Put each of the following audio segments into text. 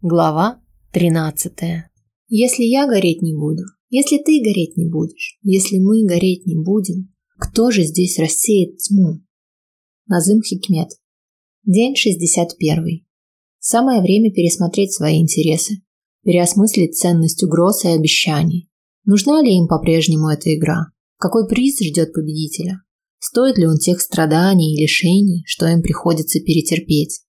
Глава 13. Если я гореть не буду, если ты гореть не будешь, если мы гореть не будем, кто же здесь рассеет тьму? Назым Хикмет. День 61. Самое время пересмотреть свои интересы, переосмыслить ценность угроз и обещаний. Нужна ли им по-прежнему эта игра? Какой приз ждет победителя? Стоит ли он тех страданий и лишений, что им приходится перетерпеть?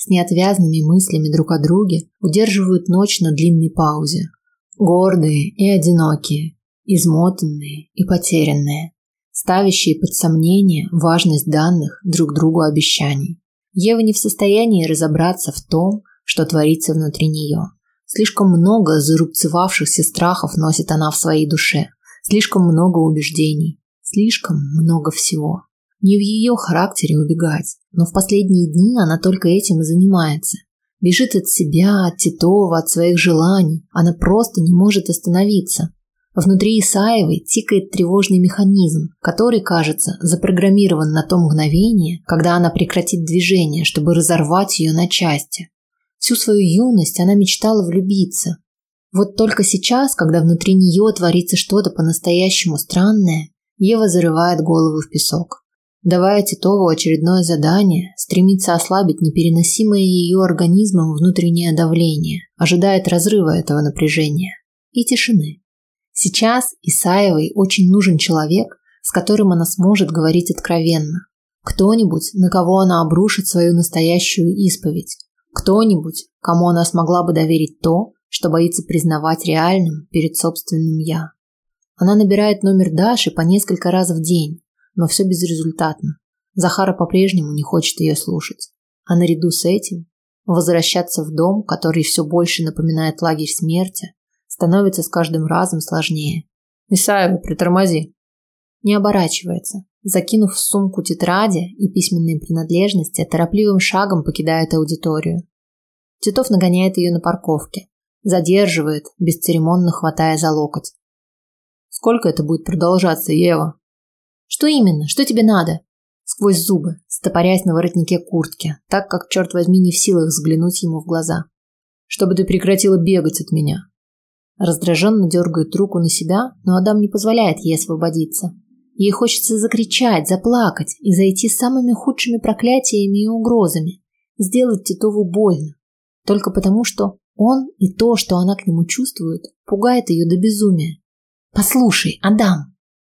С неотвязными мыслями друг о друге удерживают ночь на длинной паузе. Гордые и одинокие, измотанные и потерянные, ставящие под сомнение важность данных друг другу обещаний. Ева не в состоянии разобраться в том, что творится внутри нее. Слишком много зарубцевавшихся страхов носит она в своей душе, слишком много убеждений, слишком много всего. Не в ее характере убегать, но в последние дни она только этим и занимается. Бежит от себя, от Титова, от своих желаний. Она просто не может остановиться. Внутри Исаевой тикает тревожный механизм, который, кажется, запрограммирован на то мгновение, когда она прекратит движение, чтобы разорвать ее на части. Всю свою юность она мечтала влюбиться. Вот только сейчас, когда внутри нее творится что-то по-настоящему странное, Ева зарывает голову в песок давая Титову очередное задание, стремится ослабить непереносимое ее организмом внутреннее давление, ожидает разрыва этого напряжения и тишины. Сейчас Исаевой очень нужен человек, с которым она сможет говорить откровенно. Кто-нибудь, на кого она обрушит свою настоящую исповедь. Кто-нибудь, кому она смогла бы доверить то, что боится признавать реальным перед собственным «я». Она набирает номер Даши по несколько раз в день, но все безрезультатно. Захара по-прежнему не хочет ее слушать. А наряду с этим возвращаться в дом, который все больше напоминает лагерь смерти, становится с каждым разом сложнее. «Исаева, притормози!» Не оборачивается. Закинув в сумку тетради и письменные принадлежности, торопливым шагом покидает аудиторию. Титов нагоняет ее на парковке. Задерживает, бесцеремонно хватая за локоть. «Сколько это будет продолжаться, Ева?» Что именно? Что тебе надо? Сквозь зубы, стопорясь на воротнике куртки, так как, черт возьми, не в силах взглянуть ему в глаза. Чтобы ты прекратила бегать от меня. Раздраженно дергает руку на себя, но Адам не позволяет ей освободиться. Ей хочется закричать, заплакать и зайти самыми худшими проклятиями и угрозами, сделать Титову больно. Только потому, что он и то, что она к нему чувствует, пугает ее до безумия. «Послушай, Адам!»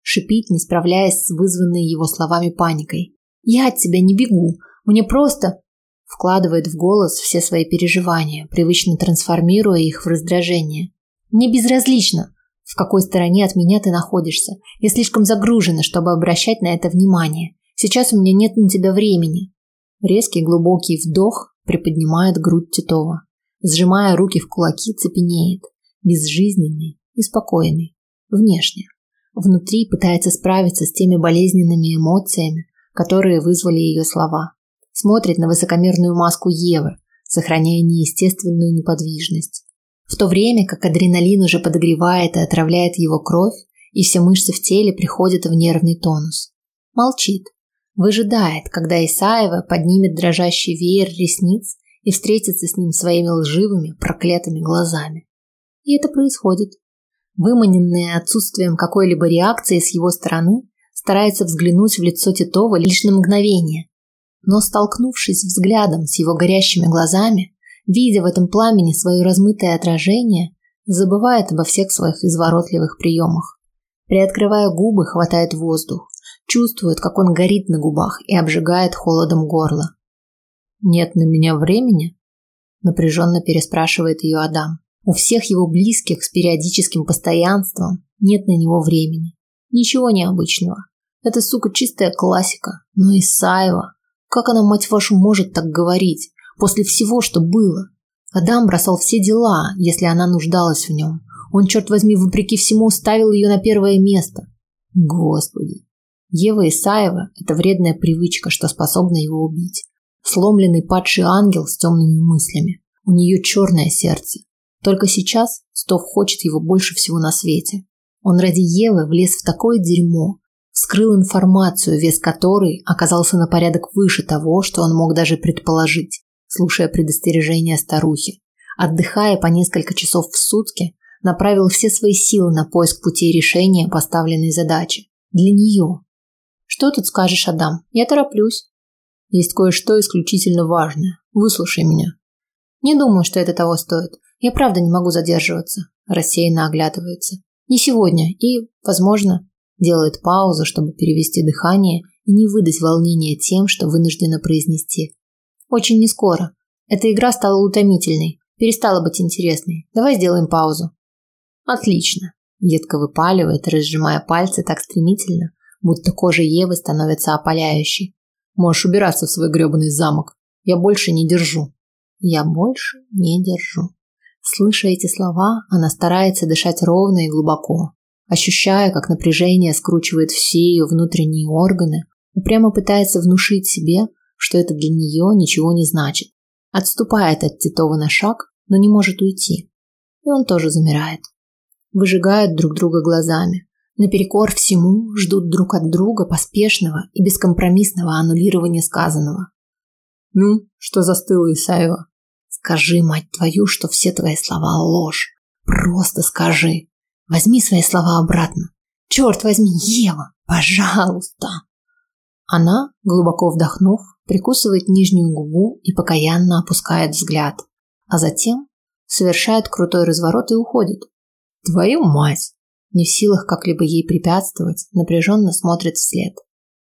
Шипит, не справляясь с вызванной его словами паникой. «Я от тебя не бегу. Мне просто...» Вкладывает в голос все свои переживания, привычно трансформируя их в раздражение. «Мне безразлично, в какой стороне от меня ты находишься. Я слишком загружена, чтобы обращать на это внимание. Сейчас у меня нет на тебя времени». Резкий глубокий вдох приподнимает грудь Титова. Сжимая руки в кулаки, цепенеет. Безжизненный и спокойный. Внешне. Внутри пытается справиться с теми болезненными эмоциями, которые вызвали ее слова. Смотрит на высокомерную маску Евы, сохраняя неестественную неподвижность. В то время как адреналин уже подогревает и отравляет его кровь, и все мышцы в теле приходят в нервный тонус. Молчит. Выжидает, когда Исаева поднимет дрожащий веер ресниц и встретится с ним своими лживыми, проклятыми глазами. И это происходит. Выманенная отсутствием какой-либо реакции с его стороны, старается взглянуть в лицо Титова лишь на мгновение. Но столкнувшись взглядом с его горящими глазами, видя в этом пламени свое размытое отражение, забывает обо всех своих изворотливых приемах. Приоткрывая губы, хватает воздух, чувствует, как он горит на губах и обжигает холодом горло. «Нет на меня времени?» – напряженно переспрашивает ее Адам. У всех его близких с периодическим постоянством нет на него времени. Ничего необычного. Это, сука, чистая классика. Но Исаева, как она, мать вашу, может так говорить? После всего, что было. Адам бросал все дела, если она нуждалась в нем. Он, черт возьми, вопреки всему ставил ее на первое место. Господи. Ева Исаева – это вредная привычка, что способна его убить. Сломленный падший ангел с темными мыслями. У нее черное сердце. Только сейчас Стов хочет его больше всего на свете. Он ради Евы влез в такое дерьмо, вскрыл информацию, вес которой оказался на порядок выше того, что он мог даже предположить, слушая предостережения старухи. отдыхая по несколько часов в сутки, направил все свои силы на поиск пути решения поставленной задачи. Для нее. Что тут скажешь, Адам? Я тороплюсь. Есть кое-что исключительно важное. Выслушай меня. Не думаю, что это того стоит. Я правда не могу задерживаться. Рассеянно оглядывается. Не сегодня и, возможно, делает паузу, чтобы перевести дыхание и не выдать волнения тем, что вынуждена произнести. Очень не скоро. Эта игра стала утомительной, перестала быть интересной. Давай сделаем паузу. Отлично. Едко выпаливает, разжимая пальцы так стремительно, будто кожа Евы становится опаляющей. Можешь убираться в свой грёбаный замок. Я больше не держу. Я больше не держу. Слыша эти слова, она старается дышать ровно и глубоко, ощущая, как напряжение скручивает все ее внутренние органы, упрямо пытается внушить себе, что это для нее ничего не значит. Отступает от Титова на шаг, но не может уйти. И он тоже замирает. Выжигают друг друга глазами. Наперекор всему ждут друг от друга поспешного и бескомпромиссного аннулирования сказанного. «Ну, что застыло, Исаева?» «Скажи, мать твою, что все твои слова ложь. Просто скажи. Возьми свои слова обратно. Черт возьми, Ева, пожалуйста!» Она, глубоко вдохнув, прикусывает нижнюю губу и покаянно опускает взгляд, а затем совершает крутой разворот и уходит. «Твою мать!» Не в силах как-либо ей препятствовать, напряженно смотрит вслед.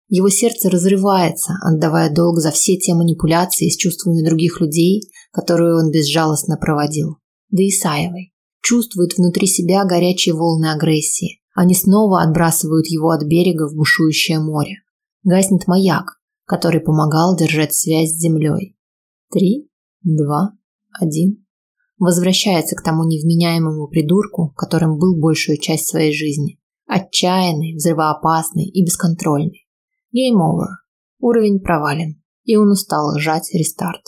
Его сердце разрывается, отдавая долг за все те манипуляции с чувствами других людей, которые он безжалостно проводил. Да и Исаевой. Чувствует внутри себя горячие волны агрессии. Они снова отбрасывают его от берега в бушующее море. Гаснет маяк, который помогал держать связь с землей. Три, два, один. Возвращается к тому невменяемому придурку, которым был большую часть своей жизни. Отчаянный, взрывоопасный и бесконтрольный. Game over. Уровень провален, и он устал жать рестарт.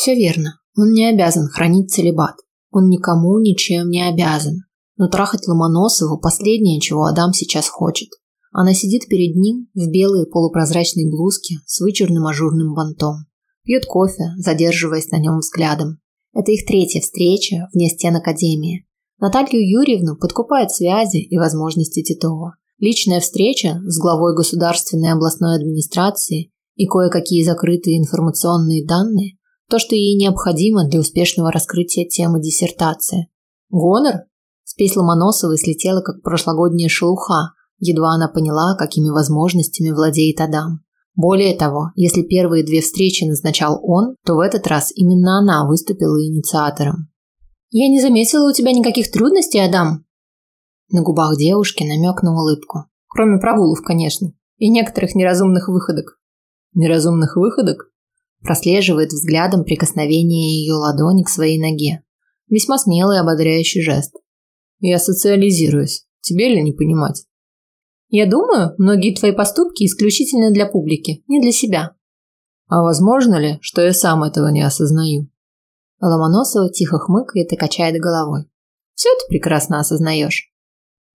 Все верно. Он не обязан хранить целебат. Он никому ничем не обязан. Но трахать Ломоносову – последнее, чего Адам сейчас хочет. Она сидит перед ним в белой полупрозрачной блузке с вычурным ажурным бантом. Пьет кофе, задерживаясь на нем взглядом. Это их третья встреча вне стен Академии. Наталью Юрьевну подкупают связи и возможности Титова. Личная встреча с главой государственной областной администрации и кое-какие закрытые информационные данные – то, что ей необходимо для успешного раскрытия темы диссертации. Гонор Спесь Ломоносовой слетела, как прошлогодняя шелуха, едва она поняла, какими возможностями владеет Адам. Более того, если первые две встречи назначал он, то в этот раз именно она выступила инициатором. «Я не заметила у тебя никаких трудностей, Адам?» На губах девушки намек на улыбку. Кроме прогулов, конечно. И некоторых неразумных выходок. Неразумных выходок? Прослеживает взглядом прикосновение ее ладони к своей ноге. Весьма смелый ободряющий жест. Я социализируюсь. Тебе ли не понимать? Я думаю, многие твои поступки исключительно для публики, не для себя. А возможно ли, что я сам этого не осознаю? Ломоносова тихо хмыкает и качает головой. Все ты прекрасно осознаешь.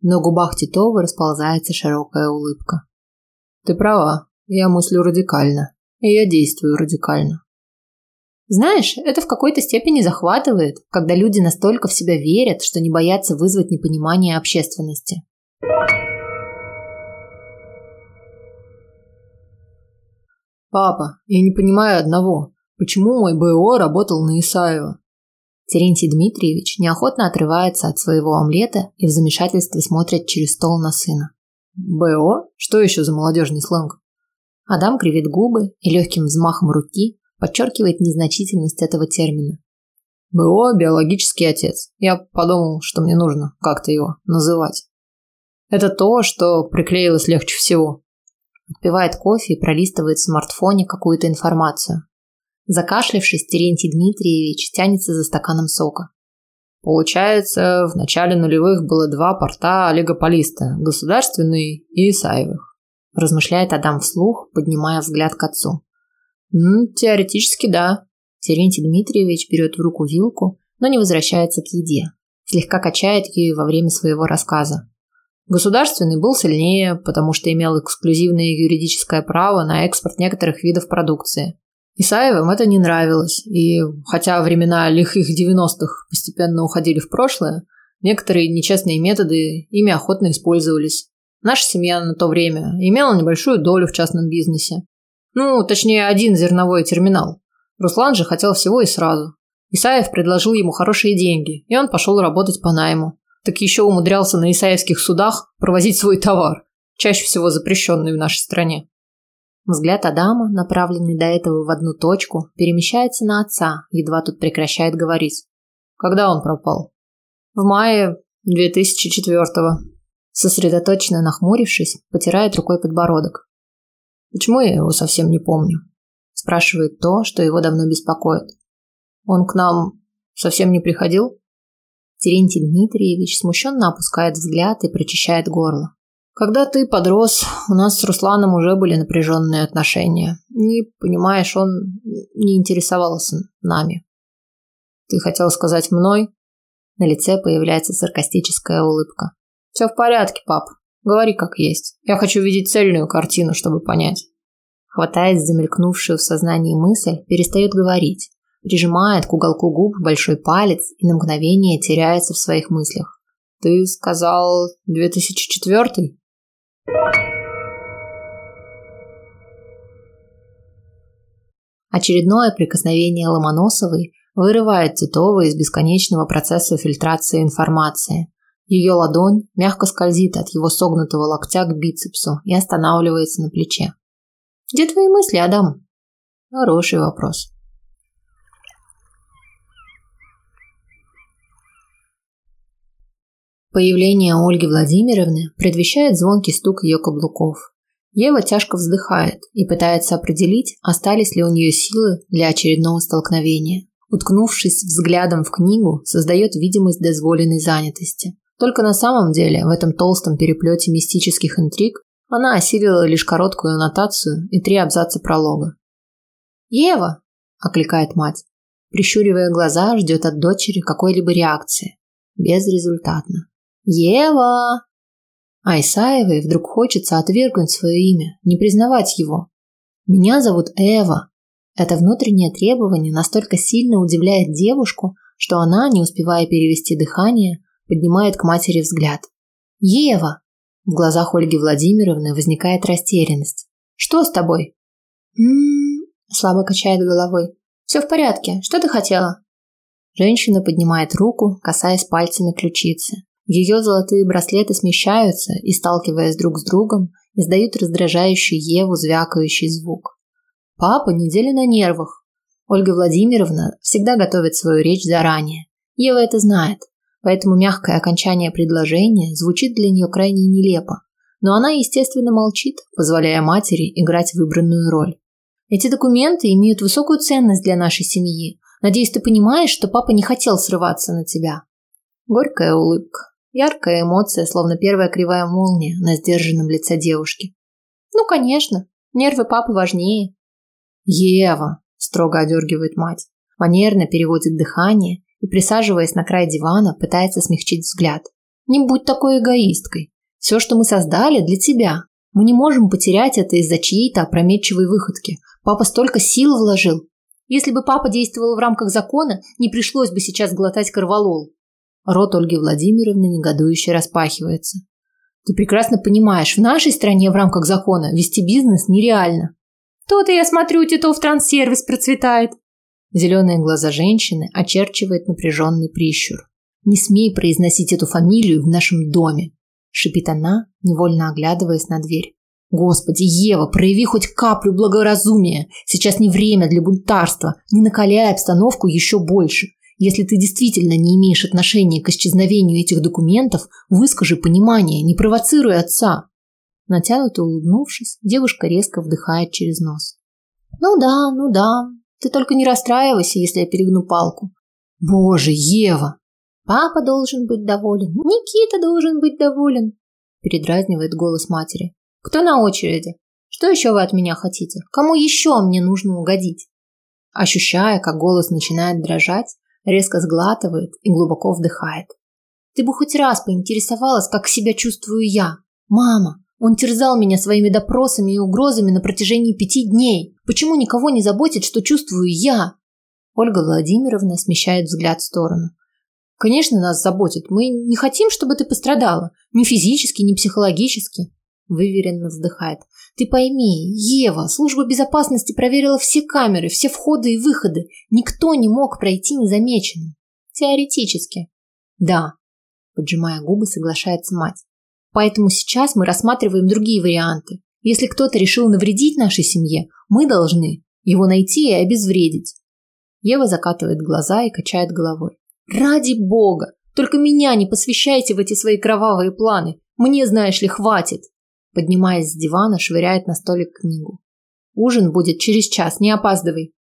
На губах Титова расползается широкая улыбка. Ты права, я мыслю радикально, и я действую радикально. Знаешь, это в какой-то степени захватывает, когда люди настолько в себя верят, что не боятся вызвать непонимание общественности. Папа, я не понимаю одного. Почему мой БО работал на Исаева? Терентий Дмитриевич неохотно отрывается от своего омлета и в замешательстве смотрит через стол на сына. БО? Что еще за молодежный сленг? Адам кривит губы и легким взмахом руки подчеркивает незначительность этого термина. БО – биологический отец. Я подумал, что мне нужно как-то его называть. Это то, что приклеилось легче всего. Отпивает кофе и пролистывает в смартфоне какую-то информацию. Закашлявшись, Терентий Дмитриевич тянется за стаканом сока. Получается, в начале нулевых было два порта олигополиста – государственный и Исаевых. Размышляет Адам вслух, поднимая взгляд к отцу. М, теоретически да. Терентий Дмитриевич берет в руку вилку, но не возвращается к еде. Слегка качает ее во время своего рассказа. Государственный был сильнее, потому что имел эксклюзивное юридическое право на экспорт некоторых видов продукции. Исаевым это не нравилось, и хотя времена лихих 90-х постепенно уходили в прошлое, некоторые нечестные методы ими охотно использовались. Наша семья на то время имела небольшую долю в частном бизнесе. Ну, точнее, один зерновой терминал. Руслан же хотел всего и сразу. Исаев предложил ему хорошие деньги, и он пошел работать по найму. Так еще умудрялся на исаевских судах провозить свой товар, чаще всего запрещенный в нашей стране. Взгляд Адама, направленный до этого в одну точку, перемещается на отца, едва тут прекращает говорить. Когда он пропал? В мае 2004-го. Сосредоточенно нахмурившись, потирает рукой подбородок. Почему я его совсем не помню? Спрашивает то, что его давно беспокоит. Он к нам совсем не приходил? Терентий Дмитриевич смущенно опускает взгляд и прочищает горло. Когда ты подрос, у нас с Русланом уже были напряженные отношения. Не понимаешь, он не интересовался нами. Ты хотел сказать мной? На лице появляется саркастическая улыбка. Все в порядке, пап. Говори как есть. Я хочу видеть цельную картину, чтобы понять. Хватает замелькнувшую в сознании мысль, перестает говорить прижимает к уголку губ большой палец и на мгновение теряется в своих мыслях. Ты сказал 2004? Очередное прикосновение Ломоносовой вырывает Титова из бесконечного процесса фильтрации информации. Ее ладонь мягко скользит от его согнутого локтя к бицепсу и останавливается на плече. «Где твои мысли, Адам?» Хороший вопрос. Появление Ольги Владимировны предвещает звонкий стук ее каблуков. Ева тяжко вздыхает и пытается определить, остались ли у нее силы для очередного столкновения. Уткнувшись взглядом в книгу, создает видимость дозволенной занятости. Только на самом деле в этом толстом переплете мистических интриг она осилила лишь короткую аннотацию и три абзаца пролога. «Ева!» – окликает мать. Прищуривая глаза, ждет от дочери какой-либо реакции. Безрезультатно. Ева! А Исаевой вдруг хочется отвергнуть свое имя, не признавать его. Меня зовут Эва. Это внутреннее требование настолько сильно удивляет девушку, что она, не успевая перевести дыхание, поднимает к матери взгляд. Ева! В глазах Ольги Владимировны возникает растерянность. Что с тобой? М-м, слабо качает головой. Все в порядке. Что ты хотела? Женщина поднимает руку, касаясь пальцами ключицы. Ее золотые браслеты смещаются и, сталкиваясь друг с другом, издают раздражающий Еву звякающий звук. Папа неделю на нервах. Ольга Владимировна всегда готовит свою речь заранее. Ева это знает, поэтому мягкое окончание предложения звучит для нее крайне нелепо. Но она, естественно, молчит, позволяя матери играть выбранную роль. Эти документы имеют высокую ценность для нашей семьи. Надеюсь, ты понимаешь, что папа не хотел срываться на тебя. Горькая улыбка. Яркая эмоция, словно первая кривая молния на сдержанном лице девушки. Ну, конечно, нервы папы важнее. Ева, строго одергивает мать. Манерно переводит дыхание и, присаживаясь на край дивана, пытается смягчить взгляд. Не будь такой эгоисткой. Все, что мы создали, для тебя. Мы не можем потерять это из-за чьей-то опрометчивой выходки. Папа столько сил вложил. Если бы папа действовал в рамках закона, не пришлось бы сейчас глотать корвалол. Рот Ольги Владимировны негодующе распахивается. Ты прекрасно понимаешь, в нашей стране в рамках закона вести бизнес нереально. То-то я смотрю, Титов транссервис процветает. Зеленые глаза женщины очерчивает напряженный прищур. Не смей произносить эту фамилию в нашем доме, шипит она, невольно оглядываясь на дверь. Господи, Ева, прояви хоть каплю благоразумия. Сейчас не время для бунтарства. Не накаляй обстановку еще больше. Если ты действительно не имеешь отношения к исчезновению этих документов, выскажи понимание, не провоцируй отца. Натянуто улыбнувшись, девушка резко вдыхает через нос. Ну да, ну да. Ты только не расстраивайся, если я перегну палку. Боже, Ева! Папа должен быть доволен. Никита должен быть доволен. Передразнивает голос матери. Кто на очереди? Что еще вы от меня хотите? Кому еще мне нужно угодить? Ощущая, как голос начинает дрожать, резко сглатывает и глубоко вдыхает. Ты бы хоть раз поинтересовалась, как себя чувствую я. Мама, он терзал меня своими допросами и угрозами на протяжении пяти дней. Почему никого не заботит, что чувствую я? Ольга Владимировна смещает взгляд в сторону. Конечно, нас заботит. Мы не хотим, чтобы ты пострадала. Ни физически, ни психологически. Выверенно вздыхает. Ты пойми, Ева, служба безопасности проверила все камеры, все входы и выходы. Никто не мог пройти незамеченным. Теоретически. Да. Поджимая губы, соглашается мать. Поэтому сейчас мы рассматриваем другие варианты. Если кто-то решил навредить нашей семье, мы должны его найти и обезвредить. Ева закатывает глаза и качает головой. Ради бога, только меня не посвящайте в эти свои кровавые планы. Мне, знаешь ли, хватит. Поднимаясь с дивана, швыряет на столик книгу. Ужин будет через час, не опаздывай.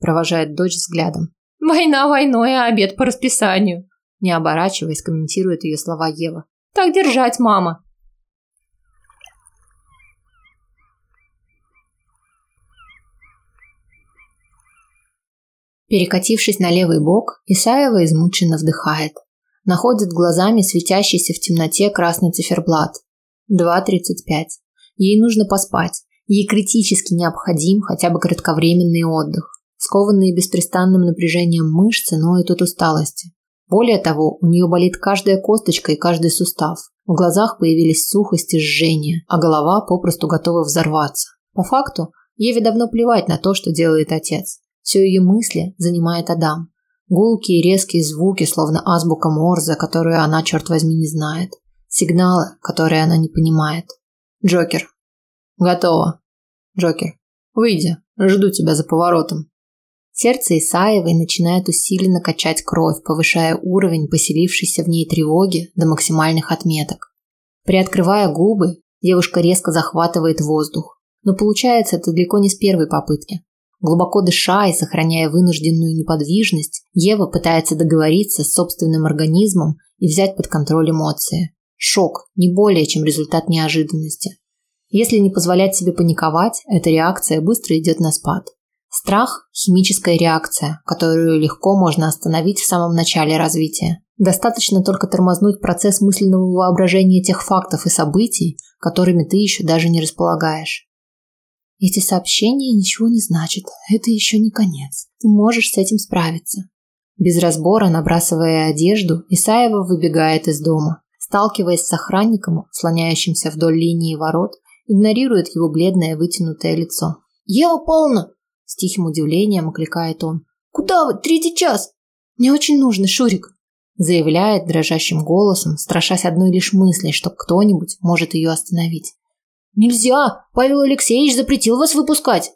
Провожает дочь взглядом. Война войной, а обед по расписанию. Не оборачиваясь, комментирует ее слова Ева. Так держать, мама. Перекатившись на левый бок, Исаева измученно вдыхает. Находит глазами светящийся в темноте красный циферблат. 2.35. Ей нужно поспать. Ей критически необходим хотя бы кратковременный отдых. Скованные беспрестанным напряжением мышцы ноют от усталости. Более того, у нее болит каждая косточка и каждый сустав. В глазах появились сухость и жжение, а голова попросту готова взорваться. По факту, Еве давно плевать на то, что делает отец. Все ее мысли занимает Адам. Гулкие резкие звуки, словно азбука Морзе, которую она, черт возьми, не знает. Сигналы, которые она не понимает. Джокер. Готово. Джокер. Выйди. Жду тебя за поворотом. Сердце Исаевой начинает усиленно качать кровь, повышая уровень поселившейся в ней тревоги до максимальных отметок. Приоткрывая губы, девушка резко захватывает воздух. Но получается это далеко не с первой попытки. Глубоко дыша и сохраняя вынужденную неподвижность, Ева пытается договориться с собственным организмом и взять под контроль эмоции. Шок – не более чем результат неожиданности. Если не позволять себе паниковать, эта реакция быстро идет на спад. Страх – химическая реакция, которую легко можно остановить в самом начале развития. Достаточно только тормознуть процесс мысленного воображения тех фактов и событий, которыми ты еще даже не располагаешь. Эти сообщения ничего не значат. Это еще не конец. Ты можешь с этим справиться. Без разбора, набрасывая одежду, Исаева выбегает из дома. Сталкиваясь с охранником, слоняющимся вдоль линии ворот, игнорирует его бледное вытянутое лицо. «Ева Павловна!» – с тихим удивлением окликает он. «Куда вы? Третий час!» «Мне очень нужно, Шурик!» – заявляет дрожащим голосом, страшась одной лишь мысли, что кто-нибудь может ее остановить. Нельзя! Павел Алексеевич запретил вас выпускать!»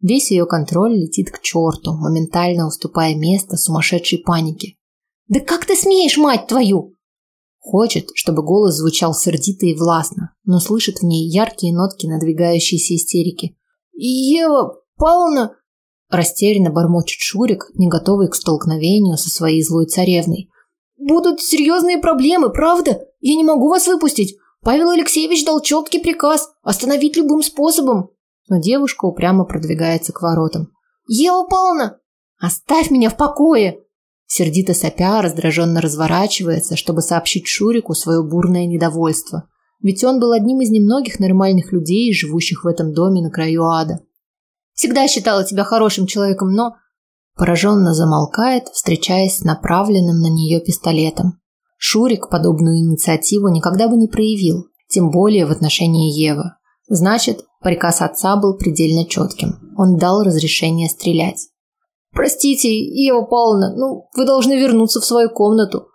Весь ее контроль летит к черту, моментально уступая место сумасшедшей панике. «Да как ты смеешь, мать твою!» Хочет, чтобы голос звучал сердито и властно, но слышит в ней яркие нотки надвигающейся истерики. «Ева Павловна!» Растерянно бормочет Шурик, не готовый к столкновению со своей злой царевной. «Будут серьезные проблемы, правда? Я не могу вас выпустить. Павел Алексеевич дал четкий приказ остановить любым способом. Но девушка упрямо продвигается к воротам. Ева Павловна, оставь меня в покое! Сердито сопя, раздраженно разворачивается, чтобы сообщить Шурику свое бурное недовольство. Ведь он был одним из немногих нормальных людей, живущих в этом доме на краю ада. Всегда считала тебя хорошим человеком, но пораженно замолкает, встречаясь с направленным на нее пистолетом. Шурик подобную инициативу никогда бы не проявил, тем более в отношении Евы. Значит, приказ отца был предельно четким. Он дал разрешение стрелять. «Простите, Ева Павловна, ну, вы должны вернуться в свою комнату».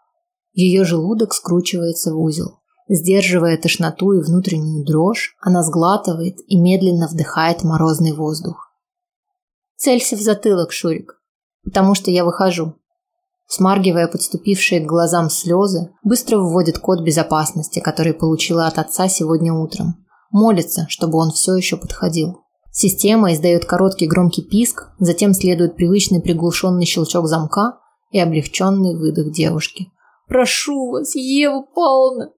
Ее желудок скручивается в узел. Сдерживая тошноту и внутреннюю дрожь, она сглатывает и медленно вдыхает морозный воздух. «Целься в затылок, Шурик, потому что я выхожу. Смаргивая подступившие к глазам слезы, быстро вводит код безопасности, который получила от отца сегодня утром. Молится, чтобы он все еще подходил. Система издает короткий громкий писк, затем следует привычный приглушенный щелчок замка и облегченный выдох девушки. «Прошу вас, Ева Павловна!»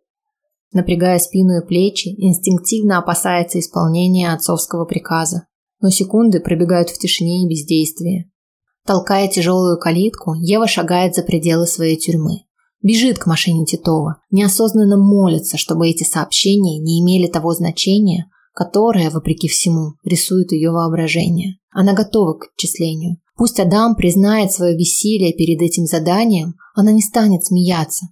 Напрягая спину и плечи, инстинктивно опасается исполнения отцовского приказа. Но секунды пробегают в тишине и бездействии. Толкая тяжелую калитку, Ева шагает за пределы своей тюрьмы. Бежит к машине Титова, неосознанно молится, чтобы эти сообщения не имели того значения, которое, вопреки всему, рисует ее воображение. Она готова к отчислению. Пусть Адам признает свое бессилие перед этим заданием, она не станет смеяться.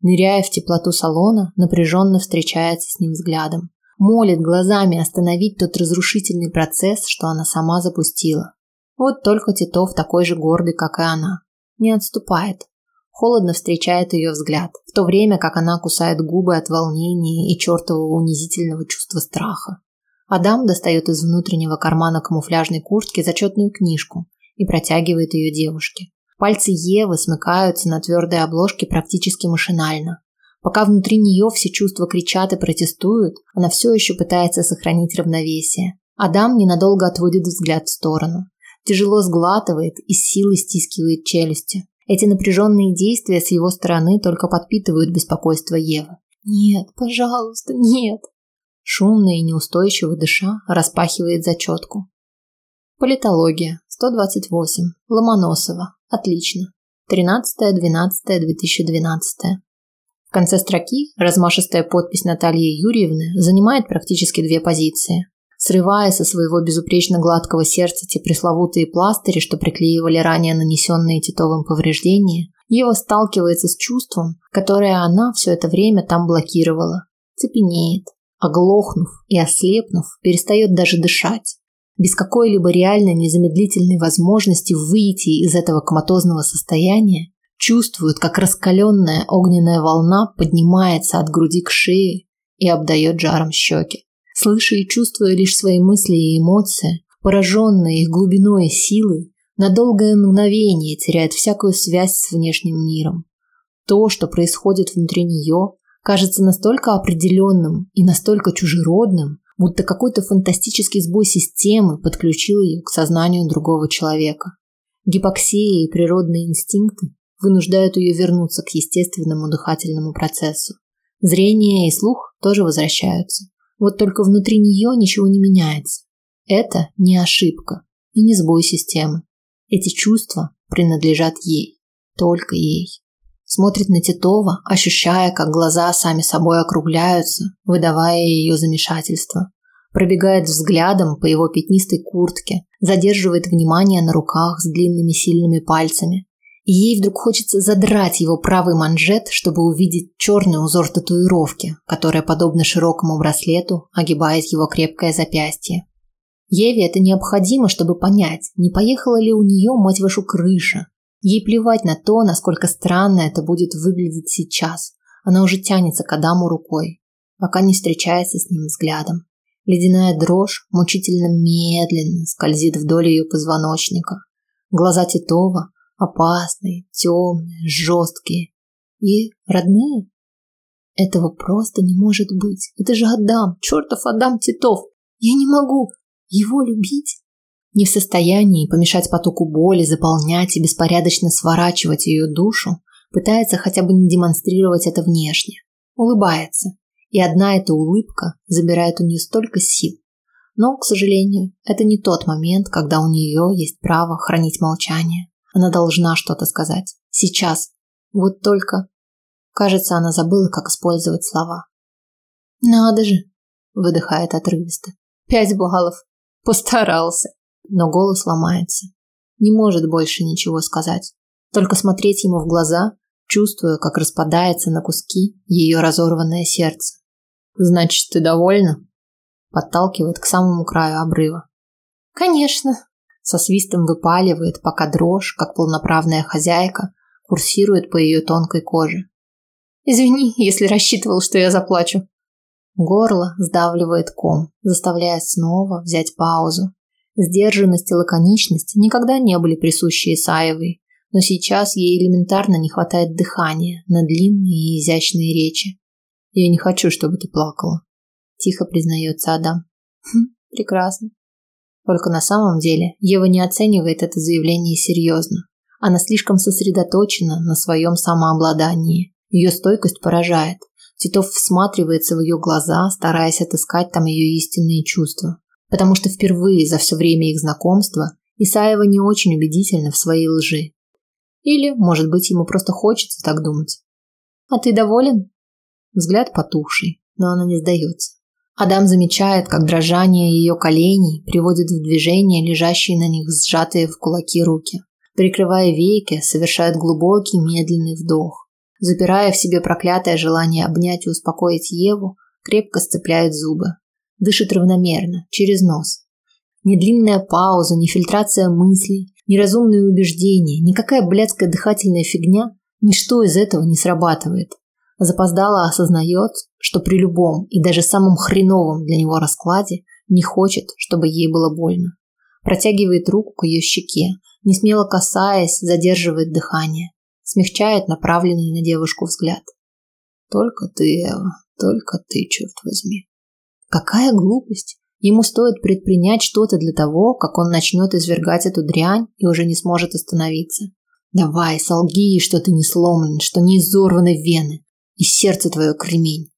Ныряя в теплоту салона, напряженно встречается с ним взглядом. Молит глазами остановить тот разрушительный процесс, что она сама запустила. Вот только Титов такой же гордый, как и она. Не отступает. Холодно встречает ее взгляд, в то время как она кусает губы от волнения и чертового унизительного чувства страха. Адам достает из внутреннего кармана камуфляжной куртки зачетную книжку и протягивает ее девушке. Пальцы Евы смыкаются на твердой обложке практически машинально. Пока внутри нее все чувства кричат и протестуют, она все еще пытается сохранить равновесие. Адам ненадолго отводит взгляд в сторону. Тяжело сглатывает и силой стискивает челюсти. Эти напряженные действия с его стороны только подпитывают беспокойство Евы. «Нет, пожалуйста, нет!» Шумно и неустойчиво дыша, распахивает зачетку. Политология. 128. Ломоносова. Отлично. 13.12.2012. Конце строки размашистая подпись Натальи Юрьевны занимает практически две позиции. Срывая со своего безупречно гладкого сердца те пресловутые пластыри, что приклеивали ранее нанесенные Титовым повреждения, Ева сталкивается с чувством, которое она все это время там блокировала. Цепенеет, оглохнув и ослепнув, перестает даже дышать. Без какой-либо реальной незамедлительной возможности выйти из этого коматозного состояния, чувствует, как раскаленная огненная волна поднимается от груди к шее и обдает жаром щеки. Слыша и чувствуя лишь свои мысли и эмоции, пораженные их глубиной и силой, на долгое мгновение теряет всякую связь с внешним миром. То, что происходит внутри нее, кажется настолько определенным и настолько чужеродным, будто какой-то фантастический сбой системы подключил ее к сознанию другого человека. Гипоксия и природные инстинкты вынуждают ее вернуться к естественному дыхательному процессу. Зрение и слух тоже возвращаются. Вот только внутри нее ничего не меняется. Это не ошибка и не сбой системы. Эти чувства принадлежат ей, только ей. Смотрит на Титова, ощущая, как глаза сами собой округляются, выдавая ее замешательство. Пробегает взглядом по его пятнистой куртке, задерживает внимание на руках с длинными сильными пальцами. И ей вдруг хочется задрать его правый манжет, чтобы увидеть черный узор татуировки, которая, подобно широкому браслету, огибает его крепкое запястье. Еве это необходимо, чтобы понять, не поехала ли у нее, мать вашу, крыша, Ей плевать на то, насколько странно это будет выглядеть сейчас. Она уже тянется к Адаму рукой, пока не встречается с ним взглядом. Ледяная дрожь мучительно медленно скользит вдоль ее позвоночника. Глаза Титова опасные, темные, жесткие и родные. Этого просто не может быть. Это же Адам, чертов Адам Титов. Я не могу его любить не в состоянии помешать потоку боли, заполнять и беспорядочно сворачивать ее душу, пытается хотя бы не демонстрировать это внешне. Улыбается, и одна эта улыбка забирает у нее столько сил. Но, к сожалению, это не тот момент, когда у нее есть право хранить молчание. Она должна что-то сказать. Сейчас. Вот только... Кажется, она забыла, как использовать слова. «Надо же!» – выдыхает отрывисто. «Пять баллов. Постарался!» но голос ломается. Не может больше ничего сказать. Только смотреть ему в глаза, чувствуя, как распадается на куски ее разорванное сердце. «Значит, ты довольна?» Подталкивает к самому краю обрыва. «Конечно!» Со свистом выпаливает, пока дрожь, как полноправная хозяйка, курсирует по ее тонкой коже. «Извини, если рассчитывал, что я заплачу». Горло сдавливает ком, заставляя снова взять паузу Сдержанность и лаконичность никогда не были присущи Исаевой, но сейчас ей элементарно не хватает дыхания на длинные и изящные речи. «Я не хочу, чтобы ты плакала», – тихо признается Адам. «Хм, прекрасно». Только на самом деле Ева не оценивает это заявление серьезно. Она слишком сосредоточена на своем самообладании. Ее стойкость поражает. Титов всматривается в ее глаза, стараясь отыскать там ее истинные чувства потому что впервые за все время их знакомства Исаева не очень убедительна в своей лжи. Или, может быть, ему просто хочется так думать. А ты доволен? Взгляд потухший, но она не сдается. Адам замечает, как дрожание ее коленей приводит в движение лежащие на них сжатые в кулаки руки. Прикрывая веки, совершает глубокий медленный вдох. Запирая в себе проклятое желание обнять и успокоить Еву, крепко сцепляет зубы. Дышит равномерно, через нос. Ни длинная пауза, ни фильтрация мыслей, ни разумные убеждения, никакая блядская дыхательная фигня, ничто из этого не срабатывает. Запоздала осознает, что при любом и даже самом хреновом для него раскладе не хочет, чтобы ей было больно. Протягивает руку к ее щеке, не смело касаясь, задерживает дыхание, смягчает направленный на девушку взгляд. Только ты, Эва, только ты, черт возьми. Какая глупость! Ему стоит предпринять что-то для того, как он начнет извергать эту дрянь и уже не сможет остановиться. Давай, солги, что ты не сломлен, что не изорваны вены, и сердце твое кремень.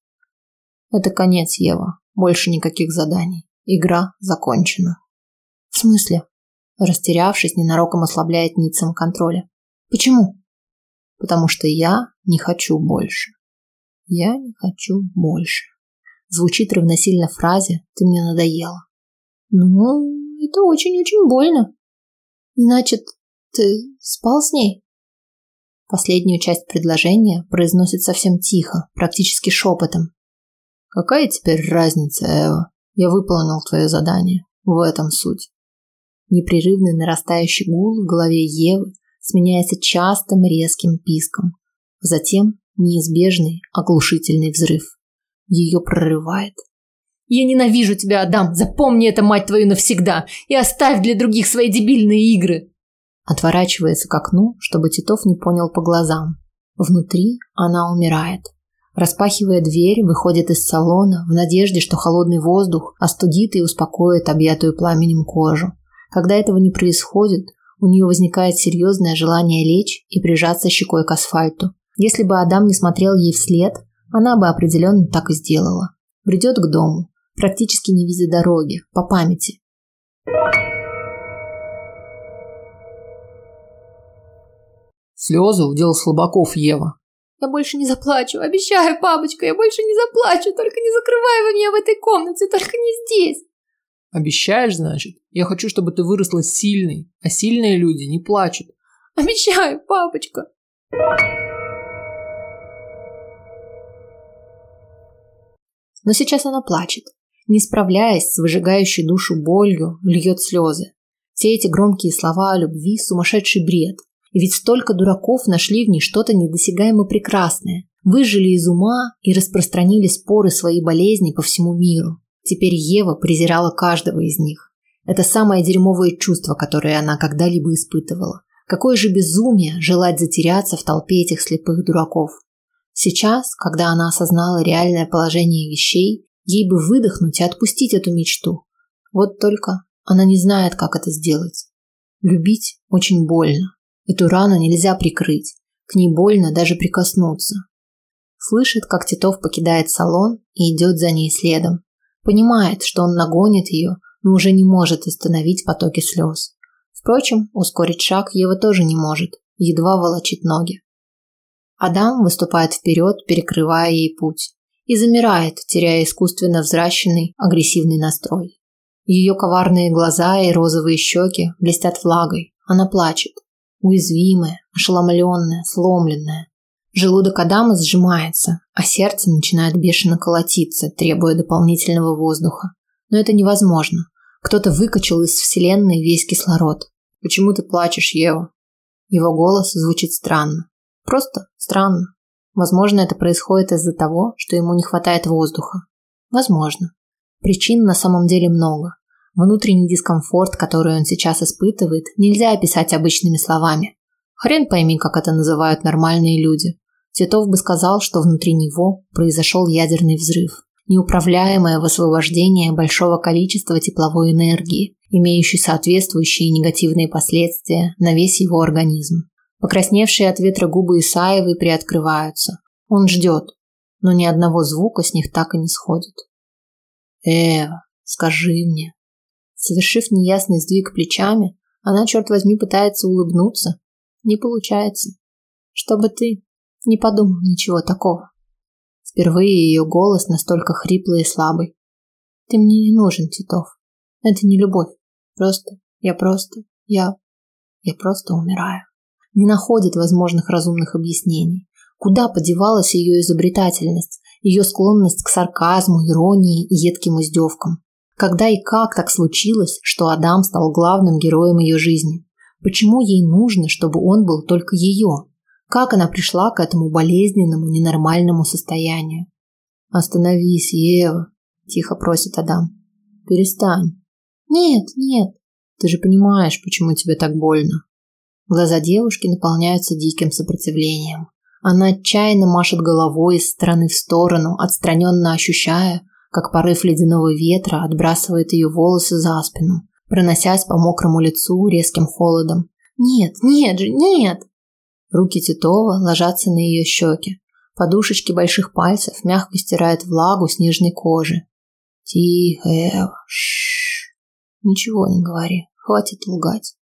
Это конец, Ева. Больше никаких заданий. Игра закончена. В смысле? Растерявшись, ненароком ослабляет нить самоконтроля. Почему? Потому что я не хочу больше. Я не хочу больше. Звучит равносильно фразе «ты мне надоела». Ну, это очень-очень больно. Значит, ты спал с ней? Последнюю часть предложения произносит совсем тихо, практически шепотом. Какая теперь разница, Эва? Я выполнил твое задание. В этом суть. Непрерывный нарастающий гул в голове Евы сменяется частым резким писком. Затем неизбежный оглушительный взрыв. Ее прорывает. «Я ненавижу тебя, Адам! Запомни это, мать твою, навсегда! И оставь для других свои дебильные игры!» Отворачивается к окну, чтобы Титов не понял по глазам. Внутри она умирает. Распахивая дверь, выходит из салона в надежде, что холодный воздух остудит и успокоит объятую пламенем кожу. Когда этого не происходит, у нее возникает серьезное желание лечь и прижаться щекой к асфальту. Если бы Адам не смотрел ей вслед, она бы определенно так и сделала. Бредет к дому, практически не видя дороги, по памяти. Слезы удел слабаков Ева. Я больше не заплачу, обещаю, папочка, я больше не заплачу, только не закрывай меня в этой комнате, только не здесь. Обещаешь, значит? Я хочу, чтобы ты выросла сильной, а сильные люди не плачут. Обещаю, папочка. Но сейчас она плачет, не справляясь с выжигающей душу болью, льет слезы. Все эти громкие слова о любви – сумасшедший бред. И ведь столько дураков нашли в ней что-то недосягаемо прекрасное, выжили из ума и распространили споры своей болезни по всему миру. Теперь Ева презирала каждого из них. Это самое дерьмовое чувство, которое она когда-либо испытывала. Какое же безумие желать затеряться в толпе этих слепых дураков. Сейчас, когда она осознала реальное положение вещей, ей бы выдохнуть и отпустить эту мечту. Вот только она не знает, как это сделать. Любить очень больно. Эту рану нельзя прикрыть. К ней больно даже прикоснуться. Слышит, как Титов покидает салон и идет за ней следом. Понимает, что он нагонит ее, но уже не может остановить потоки слез. Впрочем, ускорить шаг Ева тоже не может, едва волочит ноги. Адам выступает вперед, перекрывая ей путь, и замирает, теряя искусственно взращенный агрессивный настрой. Ее коварные глаза и розовые щеки блестят влагой, она плачет, уязвимая, ошеломленная, сломленная. Желудок Адама сжимается, а сердце начинает бешено колотиться, требуя дополнительного воздуха. Но это невозможно. Кто-то выкачал из вселенной весь кислород. Почему ты плачешь, Ева? Его голос звучит странно. Просто странно. Возможно, это происходит из-за того, что ему не хватает воздуха. Возможно. Причин на самом деле много. Внутренний дискомфорт, который он сейчас испытывает, нельзя описать обычными словами. Хрен пойми, как это называют нормальные люди. Титов бы сказал, что внутри него произошел ядерный взрыв, неуправляемое высвобождение большого количества тепловой энергии, имеющей соответствующие негативные последствия на весь его организм. Покрасневшие от ветра губы Исаевой приоткрываются. Он ждет, но ни одного звука с них так и не сходит. «Эва, скажи мне, Совершив неясный сдвиг плечами, она, черт возьми, пытается улыбнуться. Не получается. Чтобы ты. Не подумал ничего такого. Впервые ее голос настолько хриплый и слабый. Ты мне не нужен, Титов. Это не любовь. Просто, я просто, я, я просто умираю. Не находит возможных разумных объяснений. Куда подевалась ее изобретательность, ее склонность к сарказму, иронии и едким издевкам? Когда и как так случилось, что Адам стал главным героем ее жизни? Почему ей нужно, чтобы он был только ее? Как она пришла к этому болезненному, ненормальному состоянию? «Остановись, Ева», – тихо просит Адам. «Перестань». «Нет, нет». «Ты же понимаешь, почему тебе так больно». Глаза девушки наполняются диким сопротивлением. Она отчаянно машет головой из стороны в сторону, отстраненно ощущая, как порыв ледяного ветра отбрасывает ее волосы за спину, проносясь по мокрому лицу резким холодом. «Нет, нет же, нет!» Руки Титова ложатся на ее щеки. Подушечки больших пальцев мягко стирают влагу с нежной кожи. «Тихо, Эва, шш. Ничего не говори, хватит лгать».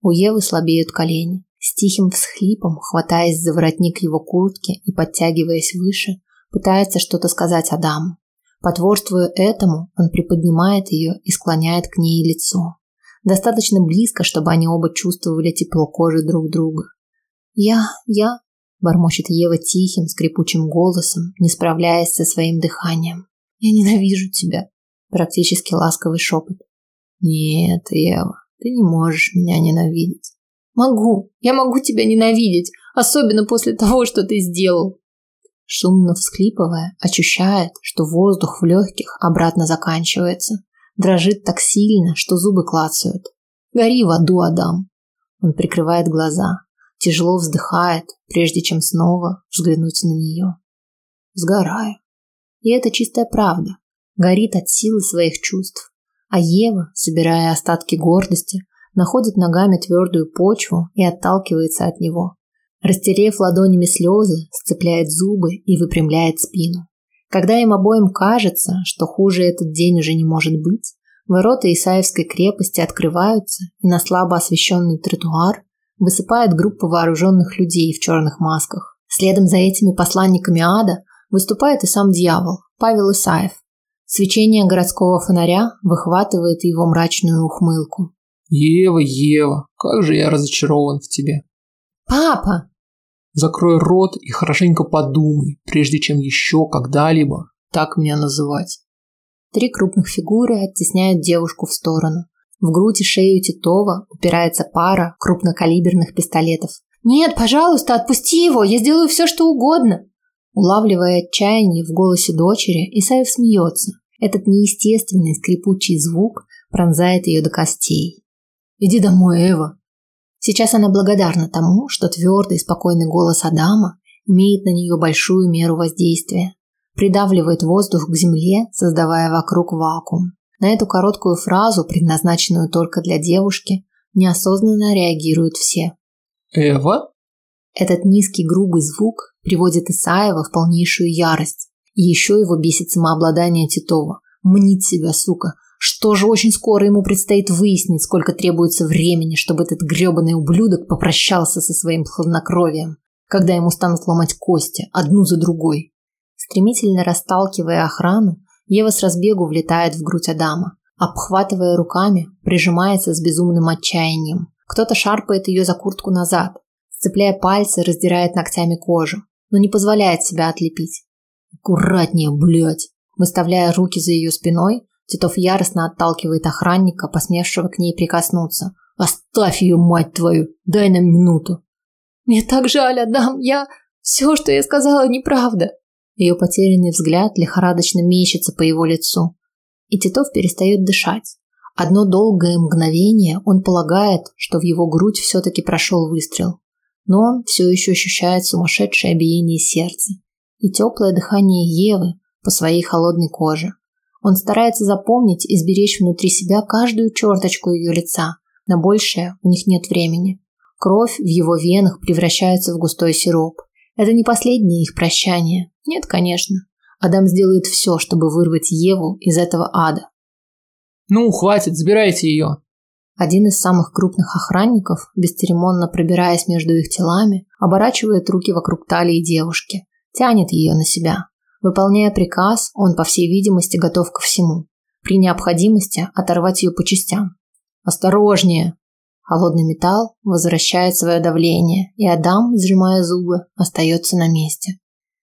У Евы слабеют колени. С тихим всхлипом, хватаясь за воротник его куртки и подтягиваясь выше, пытается что-то сказать Адаму. Потворствуя этому, он приподнимает ее и склоняет к ней лицо. Достаточно близко, чтобы они оба чувствовали тепло кожи друг друга. «Я... я...» – бормочет Ева тихим, скрипучим голосом, не справляясь со своим дыханием. «Я ненавижу тебя!» – практически ласковый шепот. «Нет, Ева, ты не можешь меня ненавидеть». «Могу! Я могу тебя ненавидеть, особенно после того, что ты сделал!» Шумно всхлипывая, ощущает, что воздух в легких обратно заканчивается. Дрожит так сильно, что зубы клацают. «Гори в аду, Адам!» Он прикрывает глаза, тяжело вздыхает, прежде чем снова взглянуть на нее. Сгораю. И это чистая правда. Горит от силы своих чувств. А Ева, собирая остатки гордости, находит ногами твердую почву и отталкивается от него. Растерев ладонями слезы, сцепляет зубы и выпрямляет спину. Когда им обоим кажется, что хуже этот день уже не может быть, ворота Исаевской крепости открываются, и на слабо освещенный тротуар высыпает группа вооруженных людей в черных масках. Следом за этими посланниками ада выступает и сам дьявол, Павел Исаев. Свечение городского фонаря выхватывает его мрачную ухмылку. «Ева, Ева, как же я разочарован в тебе!» «Папа!» Закрой рот и хорошенько подумай, прежде чем еще когда-либо так меня называть. Три крупных фигуры оттесняют девушку в сторону. В грудь и шею Титова упирается пара крупнокалиберных пистолетов. «Нет, пожалуйста, отпусти его, я сделаю все, что угодно!» Улавливая отчаяние в голосе дочери, Исаев смеется. Этот неестественный скрипучий звук пронзает ее до костей. «Иди домой, Эва!» Сейчас она благодарна тому, что твердый, спокойный голос Адама имеет на нее большую меру воздействия, придавливает воздух к земле, создавая вокруг вакуум. На эту короткую фразу, предназначенную только для девушки, неосознанно реагируют все. «Эва?» Этот низкий грубый звук приводит Исаева в полнейшую ярость. И еще его бесит самообладание Титова. Мнит себя, сука, что же очень скоро ему предстоит выяснить, сколько требуется времени, чтобы этот грёбаный ублюдок попрощался со своим хладнокровием, когда ему станут ломать кости, одну за другой. Стремительно расталкивая охрану, Ева с разбегу влетает в грудь Адама. Обхватывая руками, прижимается с безумным отчаянием. Кто-то шарпает ее за куртку назад, сцепляя пальцы, раздирает ногтями кожу, но не позволяет себя отлепить. «Аккуратнее, блядь!» Выставляя руки за ее спиной, Титов яростно отталкивает охранника, посмевшего к ней прикоснуться. «Оставь ее, мать твою! Дай нам минуту!» «Мне так жаль, Адам! Я... Все, что я сказала, неправда!» Ее потерянный взгляд лихорадочно мечется по его лицу. И Титов перестает дышать. Одно долгое мгновение он полагает, что в его грудь все-таки прошел выстрел. Но он все еще ощущает сумасшедшее биение сердца и теплое дыхание Евы по своей холодной коже. Он старается запомнить и сберечь внутри себя каждую черточку ее лица. На большее у них нет времени. Кровь в его венах превращается в густой сироп. Это не последнее их прощание. Нет, конечно. Адам сделает все, чтобы вырвать Еву из этого ада. Ну, хватит, забирайте ее. Один из самых крупных охранников, бесцеремонно пробираясь между их телами, оборачивает руки вокруг талии девушки, тянет ее на себя. Выполняя приказ, он, по всей видимости, готов ко всему. При необходимости оторвать ее по частям. «Осторожнее!» Холодный металл возвращает свое давление, и Адам, сжимая зубы, остается на месте.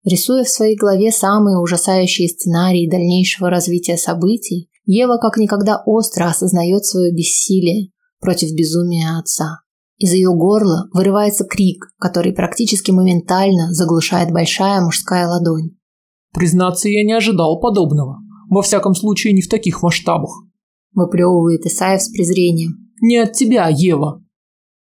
Рисуя в своей голове самые ужасающие сценарии дальнейшего развития событий, Ева как никогда остро осознает свое бессилие против безумия отца. Из ее горла вырывается крик, который практически моментально заглушает большая мужская ладонь. Признаться, я не ожидал подобного. Во всяком случае, не в таких масштабах. Выплевывает Исаев с презрением. Не от тебя, Ева.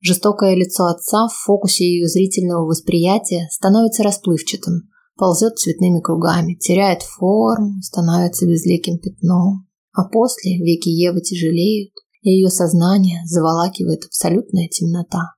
Жестокое лицо отца в фокусе ее зрительного восприятия становится расплывчатым, ползет цветными кругами, теряет форму, становится безликим пятном. А после веки Евы тяжелеют, и ее сознание заволакивает абсолютная темнота.